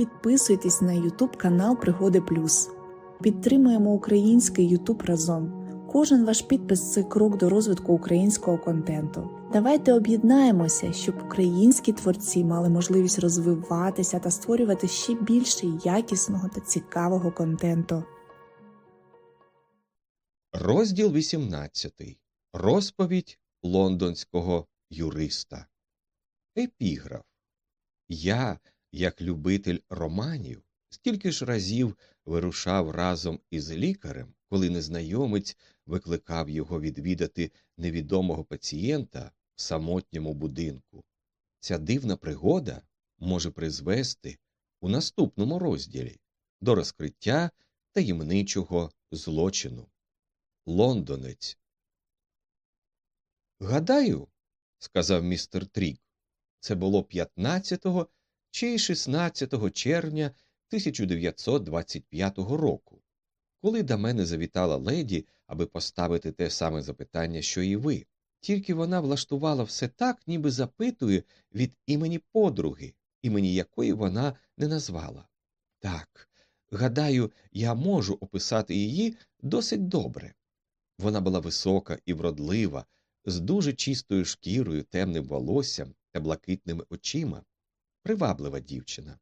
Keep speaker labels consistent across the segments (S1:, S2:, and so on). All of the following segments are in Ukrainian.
S1: підписуйтесь на YouTube канал Пригоди Плюс. Підтримуємо український YouTube разом. Кожен ваш підпис це крок до розвитку українського контенту. Давайте об'єднаємося, щоб українські творці мали можливість розвиватися та створювати ще більше якісного та цікавого контенту.
S2: Розділ 18. Розповідь лондонського юриста. Епіграф. Я, як любитель романів, стільки ж разів вирушав разом із лікарем, коли незнайомець викликав його відвідати невідомого пацієнта в самотньому будинку. Ця дивна пригода може призвести у наступному розділі до розкриття таємничого злочину. Лондонець. Гадаю, сказав містер Трік, це було 15 чи 16 червня 1925 року, коли до мене завітала леді, аби поставити те саме запитання, що і ви. Тільки вона влаштувала все так, ніби запитує від імені подруги, імені якої вона не назвала. Так, гадаю, я можу описати її досить добре. Вона була висока і вродлива, з дуже чистою шкірою, темним волоссям та блакитними очима, приваблива дівчина.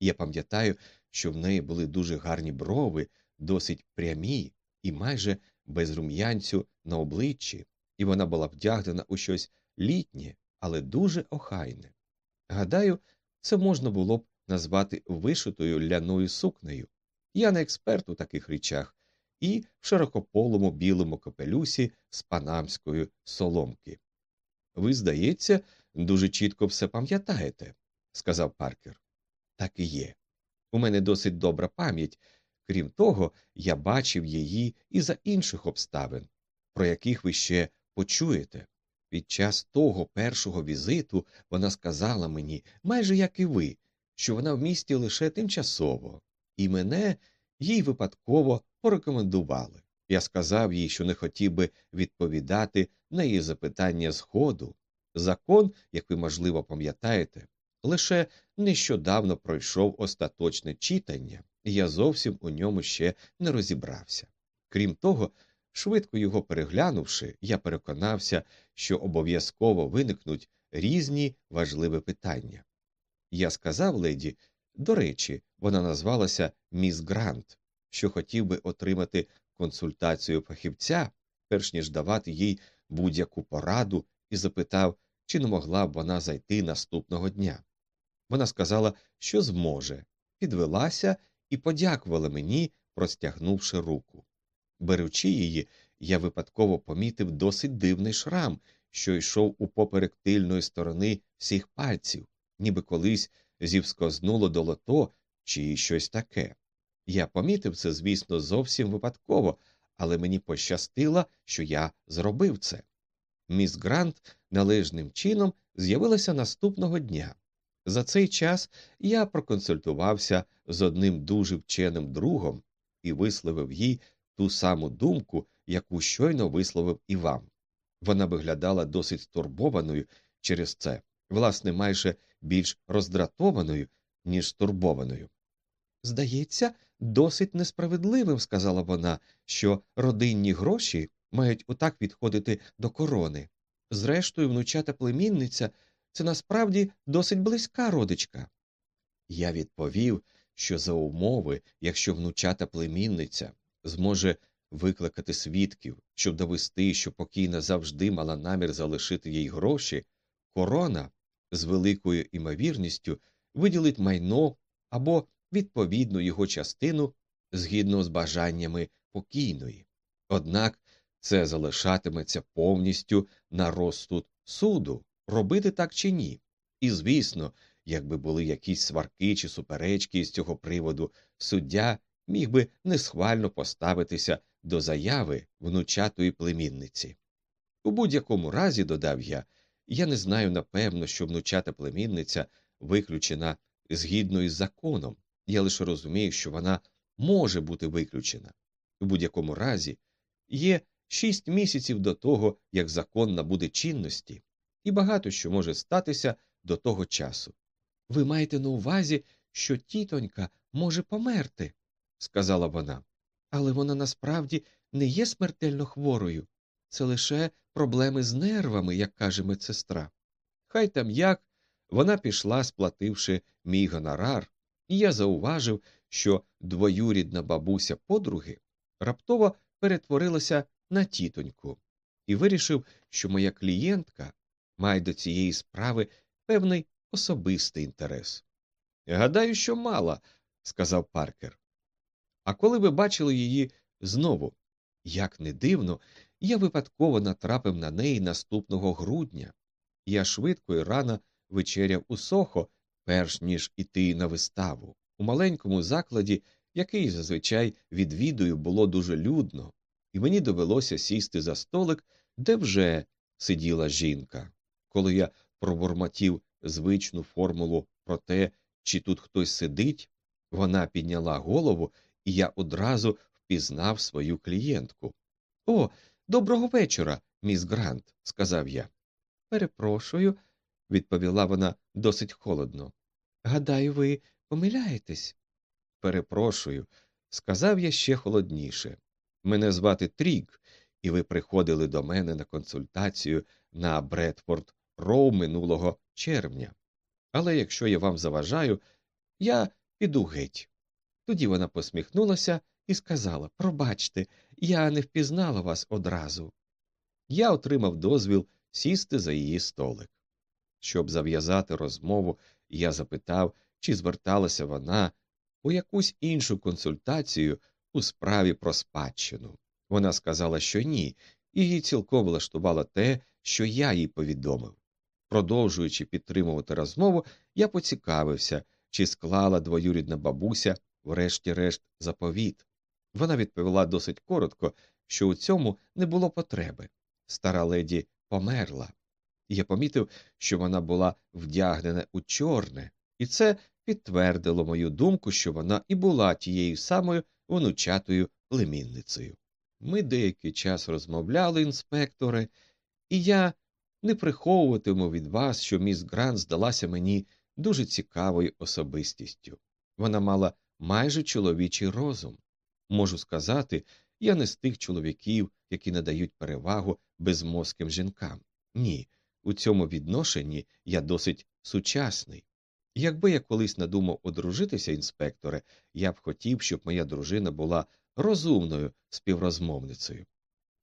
S2: Я пам'ятаю, що в неї були дуже гарні брови, досить прямі і майже без рум'янцю на обличчі, і вона була вдягнена у щось літнє, але дуже охайне. Гадаю, це можна було б назвати вишитою ляною сукнею. Я не експерт у таких речах, і в широкополому білому капелюсі з панамської соломки. Ви, здається, дуже чітко все пам'ятаєте, сказав Паркер. Так і є. У мене досить добра пам'ять. Крім того, я бачив її і за інших обставин, про яких ви ще почуєте. Під час того першого візиту вона сказала мені, майже як і ви, що вона в місті лише тимчасово, і мене їй випадково порекомендували. Я сказав їй, що не хотів би відповідати на її запитання згоду. Закон, як ви, можливо, пам'ятаєте, лише нещодавно пройшов остаточне читання, і я зовсім у ньому ще не розібрався. Крім того, швидко його переглянувши, я переконався, що обов'язково виникнуть різні важливі питання. Я сказав леді, до речі, вона назвалася міс Грант, що хотів би отримати консультацію фахівця, перш ніж давати їй будь-яку пораду, і запитав, чи не могла б вона зайти наступного дня. Вона сказала, що зможе, підвелася і подякувала мені, простягнувши руку. Беручи її, я випадково помітив досить дивний шрам, що йшов у поперек тильної сторони всіх пальців, ніби колись зівскознуло долото чи щось таке. Я помітив це, звісно, зовсім випадково, але мені пощастило, що я зробив це. Міс Грант належним чином з'явилася наступного дня. За цей час я проконсультувався з одним дуже вченим другом і висловив їй ту саму думку, яку щойно висловив і вам. Вона виглядала досить стурбованою через це, власне, майже більш роздратованою, ніж стурбованою. Здається, досить несправедливим, сказала вона, що родинні гроші мають отак відходити до корони. Зрештою, внучата племінниця це насправді досить близька родичка. Я відповів, що за умови, якщо внучата племінниця зможе викликати свідків, щоб довести, що покійна завжди мала намір залишити їй гроші, корона з великою імовірністю виділить майно або відповідну його частину згідно з бажаннями покійної. Однак це залишатиметься повністю на розсуд суду, робити так чи ні. І, звісно, якби були якісь сварки чи суперечки з цього приводу, суддя міг би несхвально поставитися до заяви внучатої племінниці. У будь-якому разі, додав я, я не знаю напевно, що внучата племінниця виключена згідно із законом, я лише розумію, що вона може бути виключена. У будь-якому разі є шість місяців до того, як закон набуде чинності, і багато що може статися до того часу. Ви маєте на увазі, що тітонька може померти, сказала вона. Але вона насправді не є смертельно хворою. Це лише проблеми з нервами, як каже медсестра. Хай там як вона пішла, сплативши мій гонорар, і я зауважив, що двоюрідна бабуся подруги раптово перетворилася на тітоньку, і вирішив, що моя клієнтка має до цієї справи певний особистий інтерес. Гадаю, що мала, сказав Паркер. А коли ви бачили її знову, як не дивно, я випадково натрапив на неї наступного грудня. Я швидко і рано вечеряв у сохо, перш ніж іти на виставу. У маленькому закладі, який зазвичай відвідую, було дуже людно, і мені довелося сісти за столик, де вже сиділа жінка. Коли я пробурмотів звичну формулу про те, чи тут хтось сидить, вона підняла голову, і я одразу впізнав свою клієнтку. О, доброго вечора, міс Грант, сказав я. Перепрошую, відповіла вона досить холодно. Гадаю, ви помиляєтесь? Перепрошую, сказав я ще холодніше. Мене звати Трік, і ви приходили до мене на консультацію на Бредфорд Роу минулого червня. Але якщо я вам заважаю, я піду геть. Тоді вона посміхнулася і сказала Пробачте, я не впізнала вас одразу. Я отримав дозвіл сісти за її столик. Щоб зав'язати розмову, я запитав, чи зверталася вона у якусь іншу консультацію у справі про спадщину. Вона сказала, що ні, і її цілком влаштувало те, що я їй повідомив. Продовжуючи підтримувати розмову, я поцікавився, чи склала двоюрідна бабуся, врешті-решт, заповіт. Вона відповіла досить коротко, що у цьому не було потреби. Стара леді померла. Я помітив, що вона була вдягнена у чорне, і це підтвердило мою думку, що вона і була тією самою онучатою племінницею. Ми деякий час розмовляли, інспектори, і я не приховуватиму від вас, що міс Грант здалася мені дуже цікавою особистістю. Вона мала майже чоловічий розум. Можу сказати, я не з тих чоловіків, які надають перевагу безмозким жінкам. Ні, у цьому відношенні я досить сучасний. Якби я колись надумав одружитися, інспекторе, я б хотів, щоб моя дружина була розумною співрозмовницею.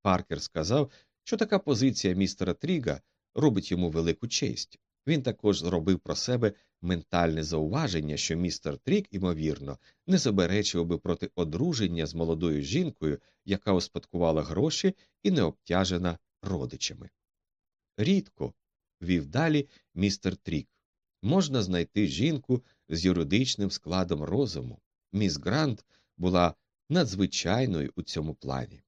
S2: Паркер сказав, що така позиція містера Тріга робить йому велику честь. Він також зробив про себе ментальне зауваження, що містер Трік, ймовірно, не заперечував би проти одруження з молодою жінкою, яка успадкувала гроші і не обтяжена родичами. Рідко, вів далі містер Трік, можна знайти жінку з юридичним складом розуму. Міс Грант була надзвичайною у цьому плані.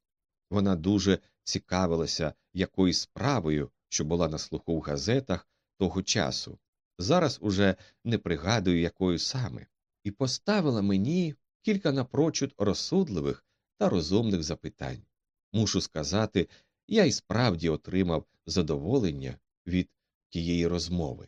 S2: Вона дуже цікавилася якоюсь справою, що була на слуху в газетах того часу. Зараз уже не пригадую, якою саме, і поставила мені кілька напрочуд розсудливих та розумних запитань. Мушу сказати, я і справді отримав задоволення від тієї розмови.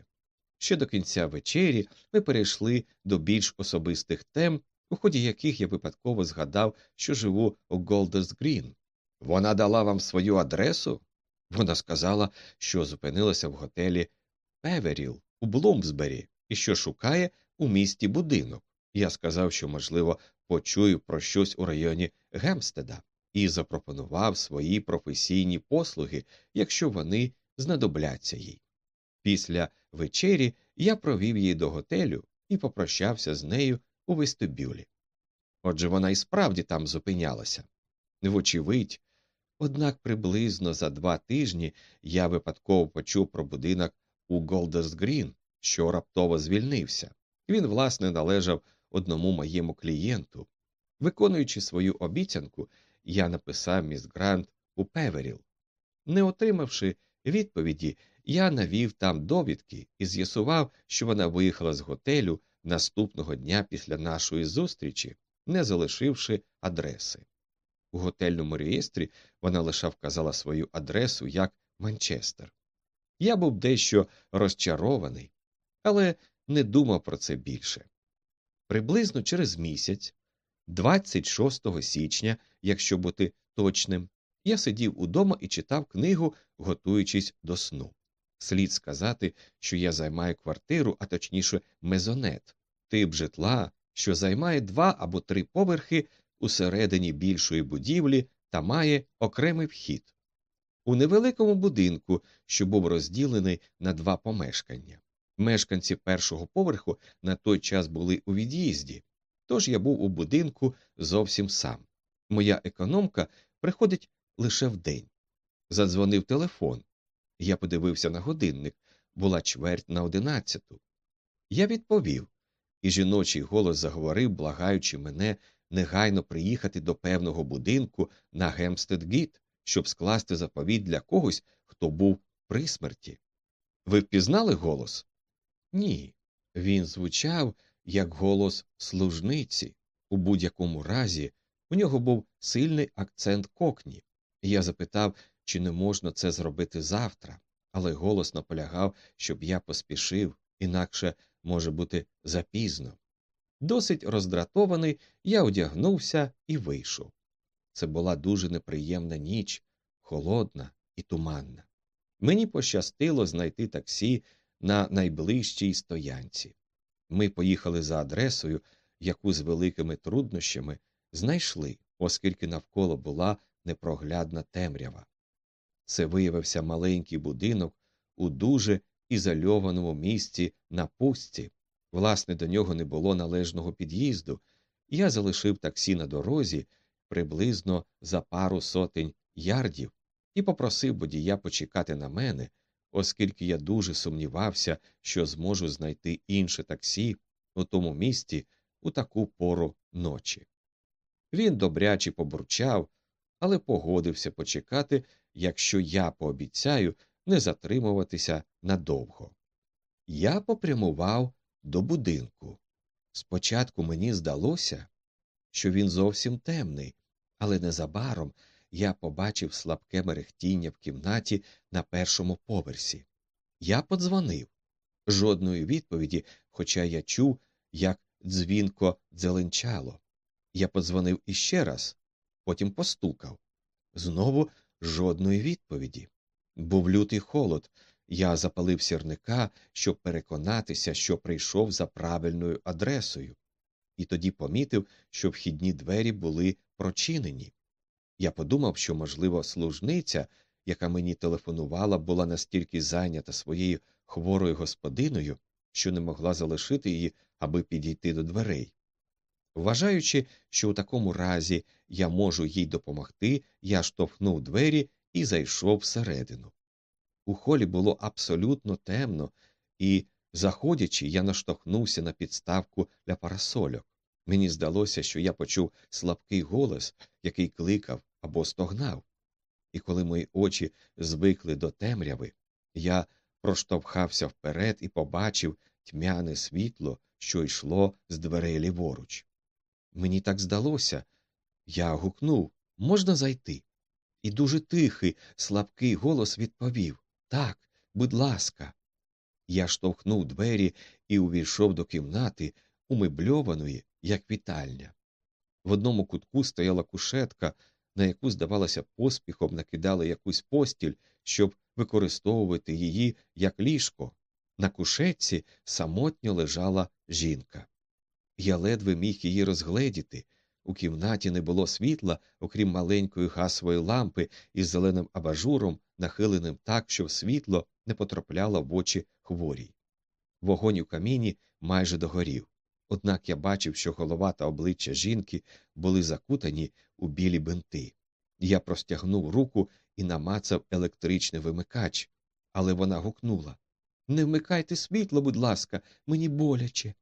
S2: Ще до кінця вечері ми перейшли до більш особистих тем, у ході яких я випадково згадав, що живу у Голдерс Грін. Вона дала вам свою адресу? Вона сказала, що зупинилася в готелі Певеріл у Блумсбері і що шукає у місті будинок. Я сказав, що, можливо, почую про щось у районі Гемстеда, і запропонував свої професійні послуги, якщо вони знадобляться їй. Після вечері я провів її до готелю і попрощався з нею у вестибюлі. Отже, вона і справді там зупинялася. Вочевидь, однак приблизно за два тижні я випадково почув про будинок у Голдерс Грін, що раптово звільнився. Він, власне, належав одному моєму клієнту. Виконуючи свою обіцянку, я написав міс Грант у Певеріл. Не отримавши відповіді, я навів там довідки і з'ясував, що вона виїхала з готелю наступного дня після нашої зустрічі, не залишивши адреси. У готельному реєстрі вона лише вказала свою адресу як Манчестер. Я був дещо розчарований, але не думав про це більше. Приблизно через місяць, 26 січня, якщо бути точним, я сидів удома і читав книгу, готуючись до сну. Слід сказати, що я займаю квартиру, а точніше, мезонет, тип житла, що займає два або три поверхи усередині більшої будівлі та має окремий вхід. У невеликому будинку, що був розділений на два помешкання. Мешканці першого поверху на той час були у від'їзді, тож я був у будинку зовсім сам. Моя економка приходить лише вдень. Задзвонив телефон. Я подивився на годинник була чверть на одинадцяту. Я відповів, і жіночий голос заговорив, благаючи мене негайно приїхати до певного будинку на Гемстед-Гіт, щоб скласти заповідь для когось, хто був при смерті. Ви впізнали голос? Ні. Він звучав як голос служниці. У будь-якому разі у нього був сильний акцент кокні. Я запитав, чи не можна це зробити завтра, але голос наполягав, щоб я поспішив, інакше може бути запізно. Досить роздратований, я одягнувся і вийшов. Це була дуже неприємна ніч, холодна і туманна. Мені пощастило знайти таксі на найближчій стоянці. Ми поїхали за адресою, яку з великими труднощами знайшли, оскільки навколо була непроглядна темрява. Це виявився маленький будинок у дуже ізольованому місці на пустці. Власне, до нього не було належного під'їзду, я залишив таксі на дорозі приблизно за пару сотень ярдів і попросив водія почекати на мене, оскільки я дуже сумнівався, що зможу знайти інше таксі у тому місті у таку пору ночі. Він добряче побурчав, але погодився почекати, якщо я пообіцяю не затримуватися надовго. Я попрямував до будинку. Спочатку мені здалося, що він зовсім темний, але незабаром я побачив слабке мерехтіння в кімнаті на першому поверсі. Я подзвонив. Жодної відповіді, хоча я чув, як дзвінко дзеленчало. Я подзвонив іще раз, потім постукав. Знову жодної відповіді. Був лютий холод. Я запалив сірника, щоб переконатися, що прийшов за правильною адресою, і тоді помітив, що вхідні двері були прочинені. Я подумав, що, можливо, служниця, яка мені телефонувала, була настільки зайнята своєю хворою господиною, що не могла залишити її, аби підійти до дверей. Вважаючи, що у такому разі я можу їй допомогти, я штовхнув двері і зайшов всередину. У холі було абсолютно темно, і, заходячи, я наштовхнувся на підставку для парасольок. Мені здалося, що я почув слабкий голос, який кликав або стогнав. І коли мої очі звикли до темряви, я проштовхався вперед і побачив тьмяне світло, що йшло з дверей ліворуч. Мені так здалося. Я гукнув можна зайти? І дуже тихий, слабкий голос відповів Так, будь ласка. Я штовхнув двері і увійшов до кімнати, умебльованої, як вітальня. В одному кутку стояла кушетка, на яку, здавалося, поспіхом накидали якусь постіль, щоб використовувати її як ліжко. На кушетці самотньо лежала жінка. Я ледве міг її розгледіти. У кімнаті не було світла, окрім маленької гасової лампи із зеленим абажуром, нахиленим так, щоб світло не потрапляло в очі хворій. Вогонь у каміні майже догорів. Однак я бачив, що голова та обличчя жінки були закутані у білі бинти. Я простягнув руку і намацав електричний вимикач, але вона гукнула Не вмикайте світло, будь ласка, мені боляче.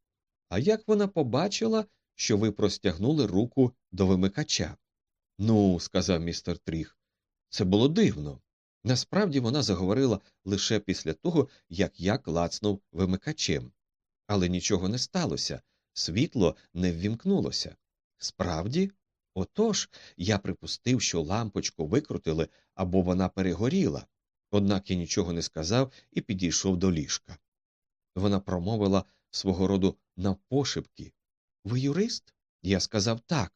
S2: А як вона побачила, що ви простягнули руку до вимикача? Ну, сказав містер Тріх, це було дивно. Насправді вона заговорила лише після того, як я клацнув вимикачем. Але нічого не сталося, світло не ввімкнулося. Справді, отож, я припустив, що лампочку викрутили або вона перегоріла, однак я нічого не сказав і підійшов до ліжка. Вона промовила свого роду навпошепки Ви юрист? Я сказав так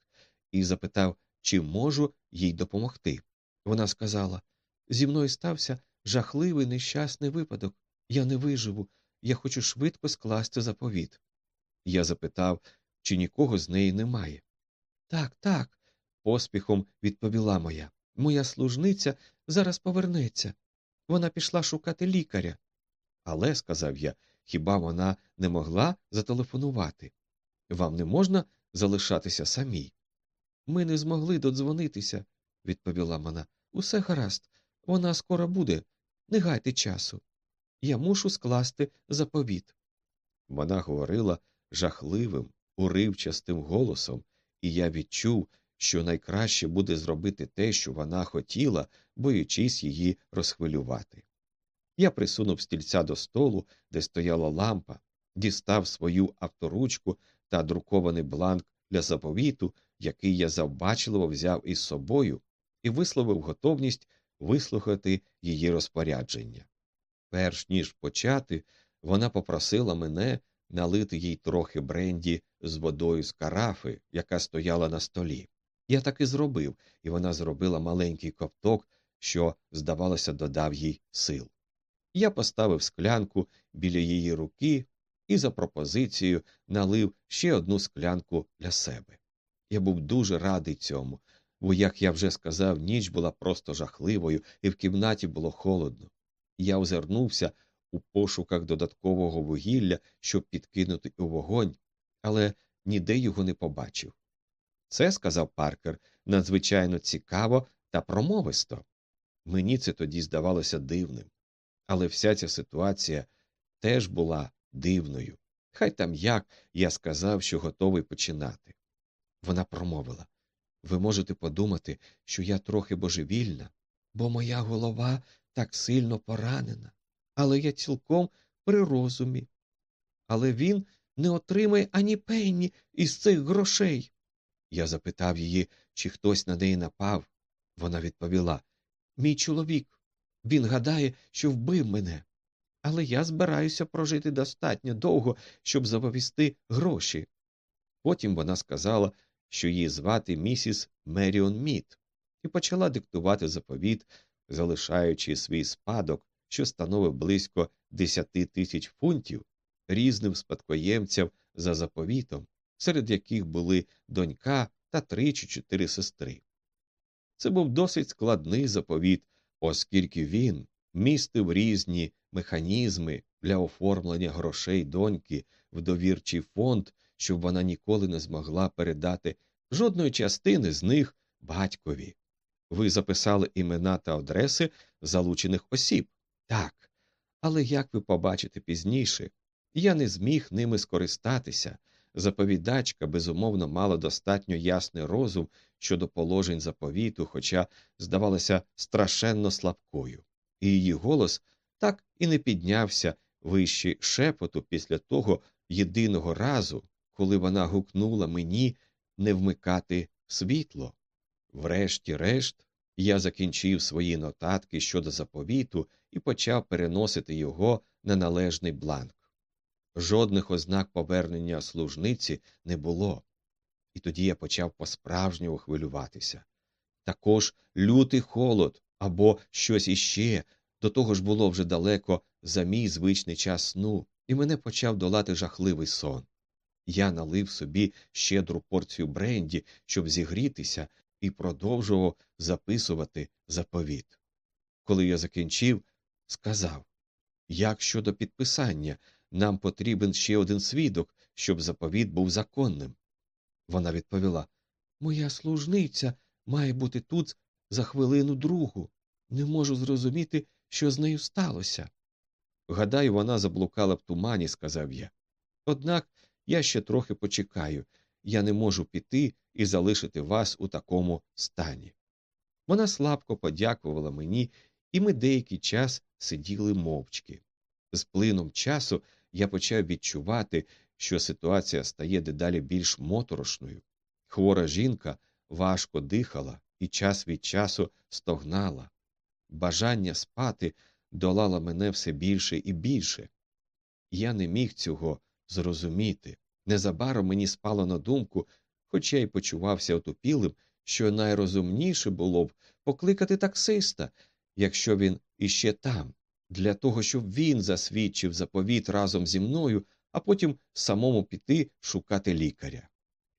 S2: і запитав, чи можу їй допомогти. Вона сказала зі мною стався жахливий нещасний випадок. Я не виживу, я хочу швидко скласти заповіт. Я запитав, чи нікого з неї немає. Так, так, поспіхом відповіла моя. Моя служниця зараз повернеться. Вона пішла шукати лікаря. Але, сказав я, хіба вона не могла зателефонувати? Вам не можна залишатися самій? Ми не змогли додзвонитися, відповіла вона. Усе гаразд, вона скоро буде. Не гайте часу. Я мушу скласти заповіт. Вона говорила жахливим, уривчастим голосом, і я відчув, що найкраще буде зробити те, що вона хотіла, боючись її розхвилювати. Я присунув стільця до столу, де стояла лампа, дістав свою авторучку та друкований бланк для заповіту, який я завбачливо взяв із собою, і висловив готовність вислухати її розпорядження. Перш ніж почати, вона попросила мене налити їй трохи бренді з водою з карафи, яка стояла на столі. Я так і зробив, і вона зробила маленький ковток, що, здавалося, додав їй сил. Я поставив склянку біля її руки і за пропозицією налив ще одну склянку для себе. Я був дуже радий цьому, бо, як я вже сказав, ніч була просто жахливою, і в кімнаті було холодно. Я озирнувся у пошуках додаткового вугілля, щоб підкинути у вогонь, але ніде його не побачив. Це, сказав Паркер, надзвичайно цікаво та промовисто. Мені це тоді здавалося дивним. Але вся ця ситуація теж була дивною. Хай там як я сказав, що готовий починати. Вона промовила ви можете подумати, що я трохи божевільна, бо моя голова так сильно поранена, але я цілком при розумі. Але він не отримає ані пенні із цих грошей. Я запитав її, чи хтось на неї напав. Вона відповіла Мій чоловік. Він гадає, що вбив мене. Але я збираюся прожити достатньо довго, щоб заповісти гроші. Потім вона сказала, що її звати місіс Меріон Мід, і почала диктувати заповіт, залишаючи свій спадок, що становив близько десяти тисяч фунтів, різним спадкоємцям за заповітом, серед яких були донька та три чи чотири сестри. Це був досить складний заповіт, оскільки він містив різні механізми для оформлення грошей доньки в довірчий фонд, щоб вона ніколи не змогла передати жодної частини з них батькові. Ви записали імена та адреси залучених осіб. Так. Але як ви побачите пізніше, я не зміг ними скористатися. Заповідачка, безумовно, мала достатньо ясний розум щодо положень заповіту, хоча здавалася страшенно слабкою, і її голос так і не піднявся вище шепоту після того єдиного разу, коли вона гукнула мені не вмикати світло. Врешті-решт, я закінчив свої нотатки щодо заповіту і почав переносити його на належний бланк. Жодних ознак повернення служниці не було, і тоді я почав по справжньому хвилюватися. Також лютий холод або щось іще, до того ж було вже далеко за мій звичний час сну, і мене почав долати жахливий сон. Я налив собі щедру порцію бренді, щоб зігрітися, і продовжував записувати заповіт. Коли я закінчив, сказав як щодо підписання, нам потрібен ще один свідок, щоб заповіт був законним. Вона відповіла Моя служниця має бути тут за хвилину другу. Не можу зрозуміти, що з нею сталося. Гадаю, вона заблукала в тумані, сказав я. Однак я ще трохи почекаю, я не можу піти і залишити вас у такому стані. Вона слабко подякувала мені, і ми деякий час сиділи мовчки. З плином часу я почав відчувати, що ситуація стає дедалі більш моторошною. Хвора жінка важко дихала і час від часу стогнала. Бажання спати долало мене все більше і більше. Я не міг цього зрозуміти, Незабаром мені спало на думку, хоч я й почувався отупілим, що найрозумніше було б покликати таксиста, якщо він іще там, для того, щоб він засвідчив заповіт разом зі мною, а потім самому піти шукати лікаря.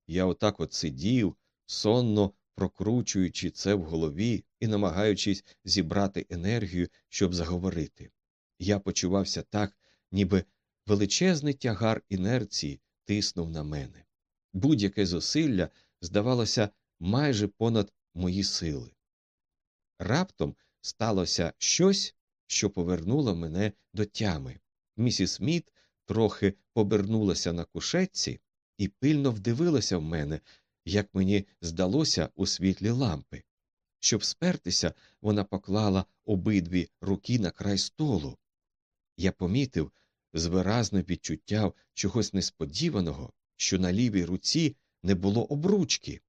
S2: Я отак от сидів, сонно прокручуючи це в голові і намагаючись зібрати енергію, щоб заговорити. Я почувався так, ніби величезний тягар інерції тиснув на мене. Будь-яке зусилля здавалося майже понад мої сили. Раптом сталося щось, що повернуло мене до тями. Місіс Сміт трохи побернулася на кушетці і пильно вдивилася в мене, як мені здалося у світлі лампи. Щоб спертися, вона поклала обидві руки на край столу. Я помітив з виразним відчуттям чогось несподіваного, що на лівій руці не було обручки.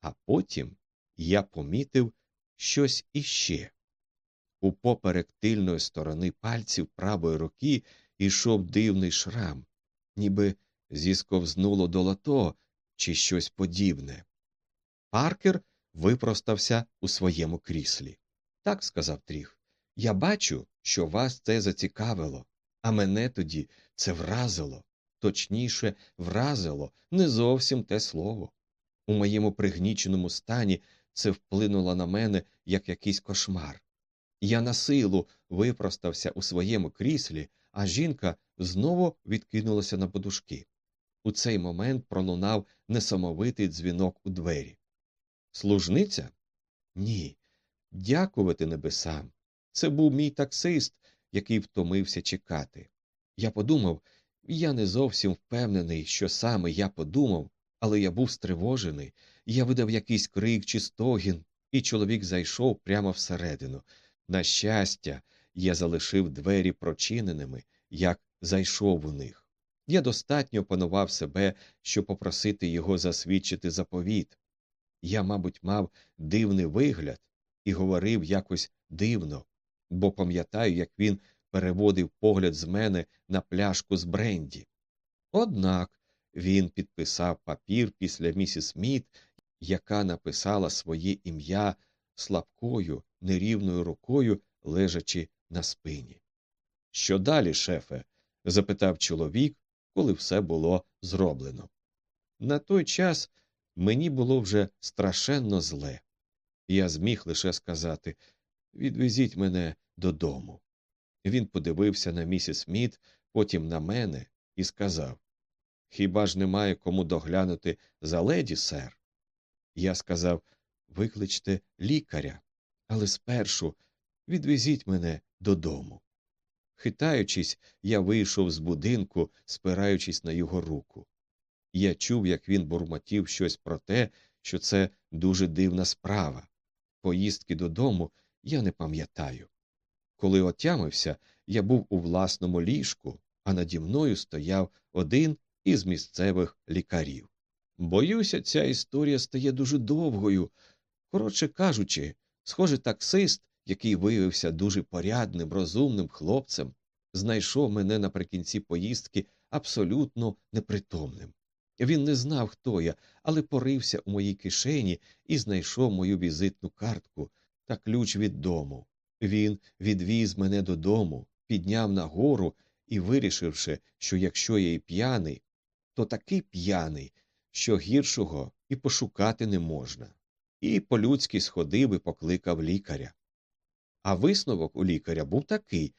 S2: А потім я помітив щось іще. У поперек тильної сторони пальців правої руки йшов дивний шрам, ніби зісковзнуло долото чи щось подібне. Паркер випростався у своєму кріслі. Так, сказав Тріх, я бачу, що вас це зацікавило, а мене тоді це вразило, точніше, вразило не зовсім те слово. У моєму пригніченому стані це вплинуло на мене як якийсь кошмар. Я на силу випростався у своєму кріслі, а жінка знову відкинулася на подушки. У цей момент пролунав несамовитий дзвінок у двері. Служниця? Ні. Дякувати небесам. Це був мій таксист, який втомився чекати. Я подумав, я не зовсім впевнений, що саме я подумав, але я був стривожений, я видав якийсь крик чи стогін, і чоловік зайшов прямо всередину. На щастя, я залишив двері прочиненими, як зайшов у них. Я достатньо опанував себе, щоб попросити його засвідчити заповіт. Я, мабуть, мав дивний вигляд і говорив якось дивно, бо пам'ятаю, як він переводив погляд з мене на пляшку з бренді. Однак він підписав папір після місіс Сміт, яка написала своє ім'я слабкою, нерівною рукою, лежачи на спині. Що далі, шефе? запитав чоловік, коли все було зроблено. На той час мені було вже страшенно зле. Я зміг лише сказати відвезіть мене додому. Він подивився на місіс Сміт, потім на мене і сказав Хіба ж немає кому доглянути за леді, сер? Я сказав Викличте лікаря, але спершу відвезіть мене додому. Хитаючись, я вийшов з будинку, спираючись на його руку. Я чув, як він бурмотів щось про те, що це дуже дивна справа. Поїздки додому я не пам'ятаю. Коли отямився, я був у власному ліжку, а наді мною стояв один із місцевих лікарів. Боюся, ця історія стає дуже довгою. Коротше кажучи, схоже, таксист який виявився дуже порядним, розумним хлопцем, знайшов мене наприкінці поїздки абсолютно непритомним. Він не знав, хто я, але порився у моїй кишені і знайшов мою візитну картку та ключ від дому. Він відвіз мене додому, підняв нагору і, вирішивши, що якщо я й п'яний, то такий п'яний, що гіршого і пошукати не можна. І по людськи сходив і покликав лікаря. А висновок у лікаря був такий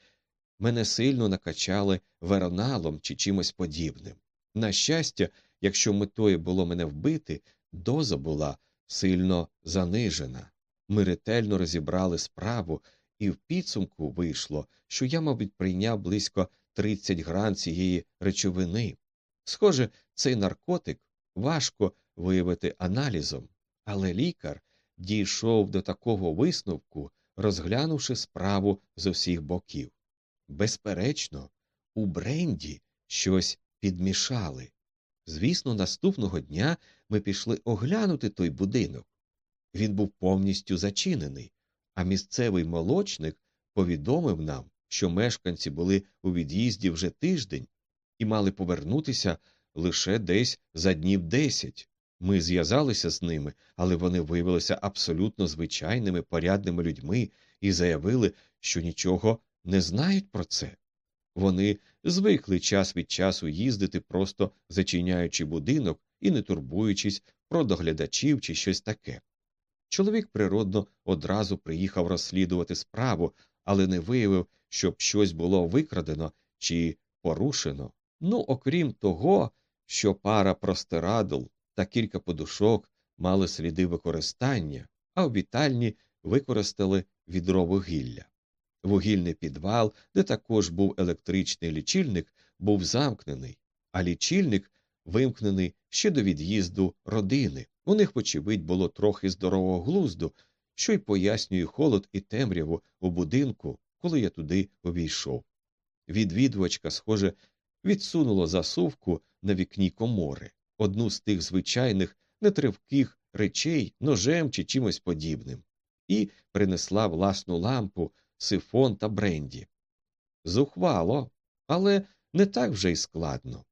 S2: мене сильно накачали вероналом чи чимось подібним. На щастя, якщо метою було мене вбити, доза була сильно занижена. Ми ретельно розібрали справу, і в підсумку вийшло, що я, мабуть, прийняв близько 30 грам цієї речовини. Схоже, цей наркотик важко виявити аналізом, але лікар дійшов до такого висновку, розглянувши справу з усіх боків. Безперечно, у бренді щось підмішали. Звісно, наступного дня ми пішли оглянути той будинок. Він був повністю зачинений, а місцевий молочник повідомив нам, що мешканці були у від'їзді вже тиждень і мали повернутися лише десь за днів десять. Ми зв'язалися з ними, але вони виявилися абсолютно звичайними порядними людьми і заявили, що нічого не знають про це. Вони звикли час від часу їздити, просто зачиняючи будинок і не турбуючись про доглядачів чи щось таке. Чоловік природно одразу приїхав розслідувати справу, але не виявив, щоб щось було викрадено чи порушено. Ну, окрім того, що пара простирадл та кілька подушок мали сліди використання, а в вітальні використали відро вугілля. Вугільний підвал, де також був електричний лічильник, був замкнений, а лічильник вимкнений ще до від'їзду родини. У них, вочевидь, було трохи здорового глузду, що й пояснює холод і темряву у будинку, коли я туди увійшов. Відвідувачка, схоже, відсунула засувку на вікні комори, одну з тих звичайних нетривких речей ножем чи чимось подібним, і принесла власну лампу, сифон та бренді. Зухвало, але не так вже й складно.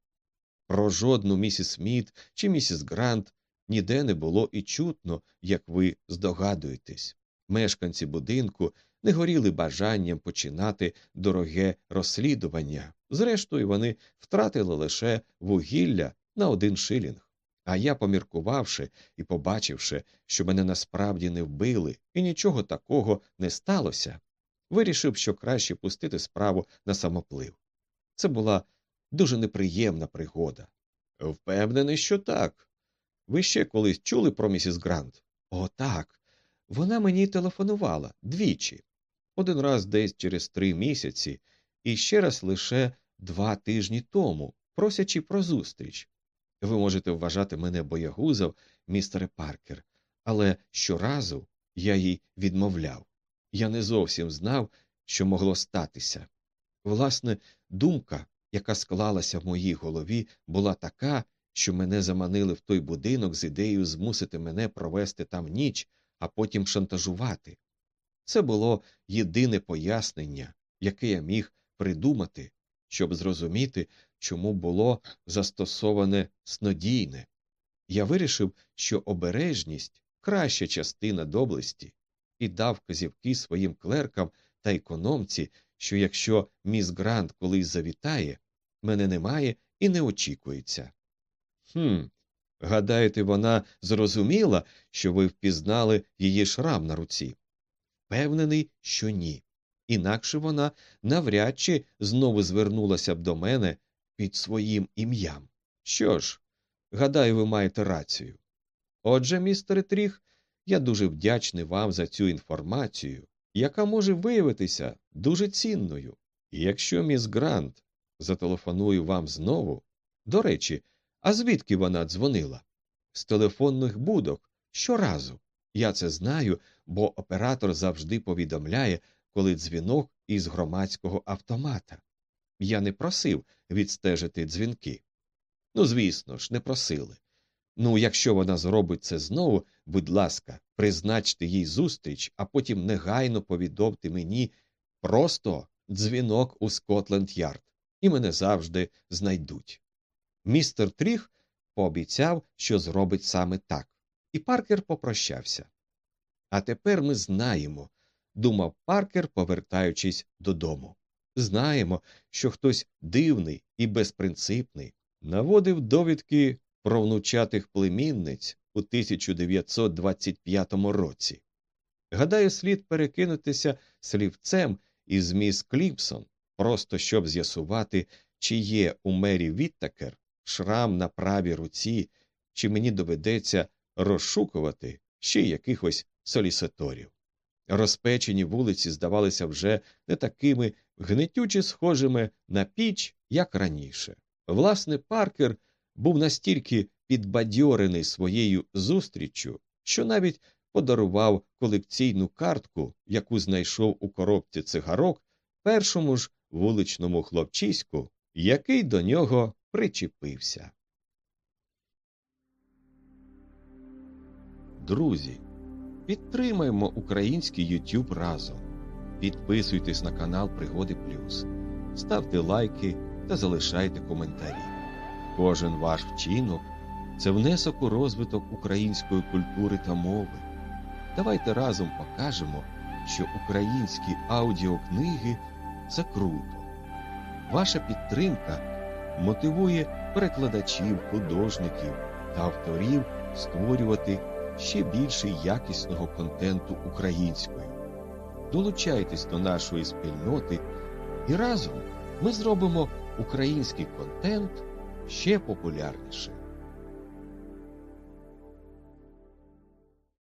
S2: Про жодну місіс Сміт чи місіс Грант ніде не було і чутно, як ви здогадуєтесь. Мешканці будинку не горіли бажанням починати дороге розслідування. Зрештою, вони втратили лише вугілля на один шилінг. А я, поміркувавши і побачивши, що мене насправді не вбили і нічого такого не сталося, вирішив, що краще пустити справу на самоплив. Це була дуже неприємна пригода. Впевнений, що так. Ви ще колись чули про місіс Грант? О, так. Вона мені телефонувала двічі. Один раз десь через три місяці, і ще раз лише два тижні тому, просячи про зустріч. Ви можете вважати мене боягузов, містере Паркер, але щоразу я їй відмовляв. Я не зовсім знав, що могло статися. Власне, думка, яка склалася в моїй голові, була така, що мене заманили в той будинок з ідеєю змусити мене провести там ніч, а потім шантажувати. Це було єдине пояснення, яке я міг придумати, щоб зрозуміти, чому було застосоване снодійне. Я вирішив, що обережність краща частина доблесті, і дав вказівки своїм клеркам та економці, що якщо міс Грант колись завітає, мене немає і не очікується. Хм, гадаєте, вона зрозуміла, що ви впізнали її шрам на руці? Впевнений, що ні. Інакше вона навряд чи знову звернулася б до мене під своїм ім'ям. Що ж, гадаю, ви маєте рацію. Отже, містере Тріх, я дуже вдячний вам за цю інформацію, яка може виявитися дуже цінною. І якщо міс Грант зателефоную вам знову, до речі, а звідки вона дзвонила? З телефонних будок щоразу. Я це знаю, бо оператор завжди повідомляє, коли дзвінок із громадського автомата. Я не просив відстежити дзвінки. Ну, звісно ж, не просили. Ну, якщо вона зробить це знову, будь ласка, призначте їй зустріч, а потім негайно повідомте мені просто дзвінок у Скотленд Ярд, і мене завжди знайдуть. Містер Тріх пообіцяв, що зробить саме так, і Паркер попрощався. А тепер ми знаємо, думав Паркер, повертаючись додому. Знаємо, що хтось дивний і безпринципний наводив довідки про внучатих племінниць у 1925 році. Гадаю, слід перекинутися слівцем із міс Кліпсон, просто щоб з'ясувати, чи є у мері Віттакер шрам на правій руці, чи мені доведеться розшукувати ще якихось солісаторів. Розпечені вулиці здавалися вже не такими гнетюче схожими на піч, як раніше. Власне, Паркер був настільки підбадьорений своєю зустріччю, що навіть подарував колекційну картку, яку знайшов у коробці цигарок, першому ж вуличному хлопчиську, який до нього причепився. Друзі, підтримаємо український YouTube разом. Підписуйтесь на канал Пригоди Плюс, ставте лайки та залишайте коментарі. Кожен ваш вчинок це внесок у розвиток української культури та мови. Давайте разом покажемо, що українські аудіокниги це круто. Ваша підтримка мотивує перекладачів, художників та авторів створювати ще більше якісного контенту українською. Долучайтесь до нашої спільноти і разом ми зробимо український контент ще популярнішим.